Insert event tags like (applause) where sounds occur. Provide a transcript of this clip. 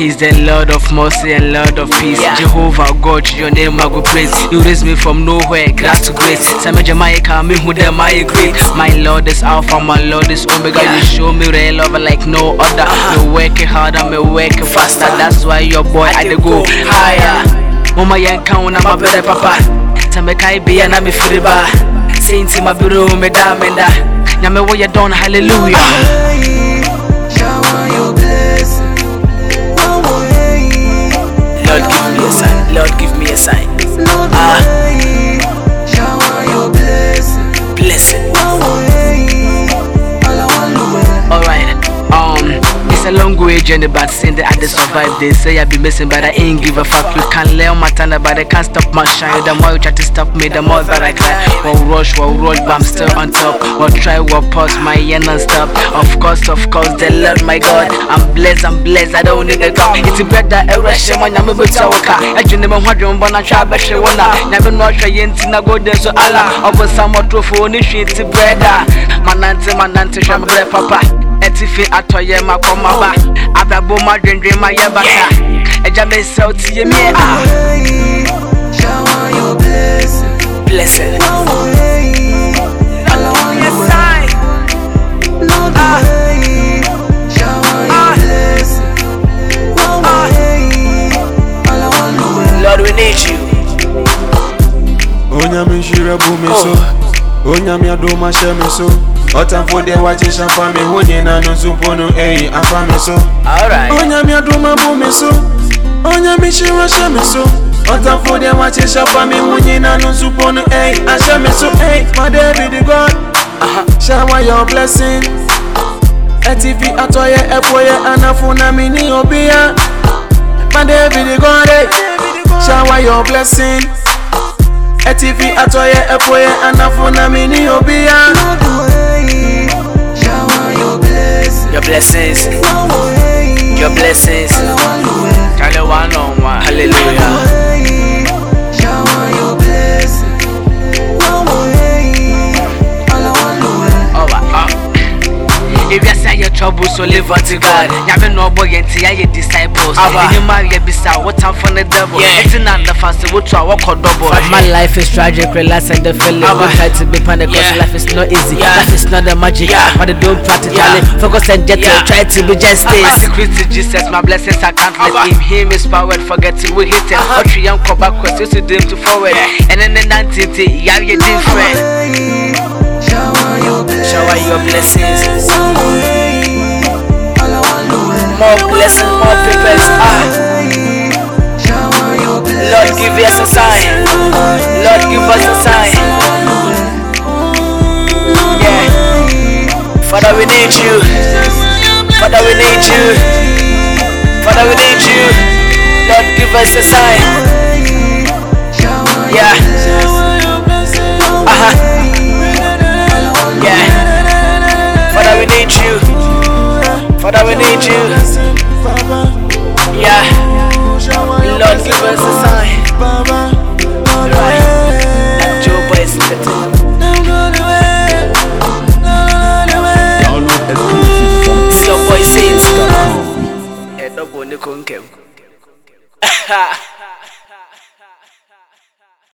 He's the Lord of mercy and Lord of peace. Yeah. Jehovah God, your name I go praise. You raise me from nowhere, glad to grace. Same Jamaica, me who them I great. My Lord is Alpha, my Lord is Omega. Yeah. You show me real love like no other. Uh-huh. You working hard, I'm working faster. That's why your boy I I dey go go higher. Mama yen count na my better papa. Tame kai be na me free ba. Saints my bureau me da me da. Nyame wo ye don hallelujah. Long way journey, but since I to survive, they say I be missing, but I ain't give a fuck. You can't lay on my thunder, but I can't stop my shine. The more you try to stop me, the more that I cry. We'll rush, we'll rush, but I'm still on top. We'll try, we'll pause my end and stop. Of course, of course, the Lord, my God. I'm blessed, I'm blessed, I don't need a God. It's better, a rush, I'm able to walk. I do never want to run, I try, but she wanna. Never know, try, na go there, so Allah. Over some more trophy, only shit, brother. Manante, manante, sham, papa. Ɛtifi atɔyɛ ma kɔma ba abrabɔ ma dwendwen ma yɛ bata ɛgya me nsɛ wo tie mie a Way, shower your blessing. Blessing. One way, all I want to wear. Lord way, shower your blessing. One way, all I want to wear. Lord, we need you. onyame nhyira bu me so onyame adom ahyɛ me so ɔtamfo deɛ wakyehyɛ fa me ho nyina no nso mpo no ɛyi afa me so. Alright. onyame adom abu me so. Onyame nhyira hyɛ me so. Ɔtamfo deɛ wakyehyɛ fa me ho nyina no nso mpo no ɛyi ahyɛ me so. Ɛyi my david god. Shower your blessing. Ɛtifi atɔyɛ ɛfoyɛ anafo na me ni obia my david god eh. shower your blessing. Ɛtifi atɔyɛ ɛfoyɛ anafo na me ni obia blessings. Your blessings. all I want to wear. Charlie one on one Hallelujah. way, shower your blessing. One way, all I want to wear. Alright, uh. ewiase ayɛ trouble so live unto god nyame na ɔbɔ yɛn nti yɛayɛ disciples Aba. enyima ayɛ bisa wotamfo ne devil Yeah. ɛti na sɛ wotu a wɔkɔ double my life is tragic relax and the feeling we try to be panic cause Yeah. life is not easy Yeah. life is not the magic Yeah. but they don't practically Yeah. focus and get Yeah. try to be just this secret to jesus my blessings are countless Aba. in him is power forget it we hit it Uh-huh. ɔtwe yɛn kɔ backwards so to them to forward Yeah. ɛne ne nantete yɛayɛ different Way, shower your blessing. Shower your blessings. One way, all I want to wear. More blessings, more papers. Ah, give us a sign. Lord, give us a sign. Yeah. Father, we need you. Father, we need you. Father, we need you. Lord, give us a sign. Yeah. Uh huh. Yeah. Father, we need you. Father, we need you. Yeah. Lord, give us a sign. See (laughs) your